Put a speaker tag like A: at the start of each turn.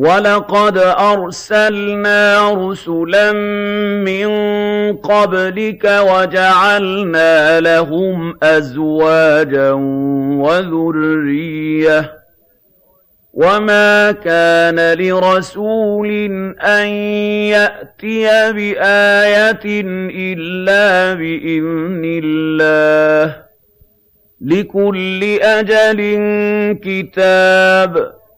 A: وَلَقَدْ أَرْسَلْنَا رُسُلًا مِّن قَبْلِكَ وَجَعَلْنَا لَهُمْ أَزْوَاجًا وَذُرِّيَّةً ۚ وَمَا كَانَ لِرَسُولٍ أَن يَأْتِيَ بِآيَةٍ إِلَّا بِإِذْنِ اللَّهِ ۗ لِكُلِّ أَجَلٍ كِتَابٌ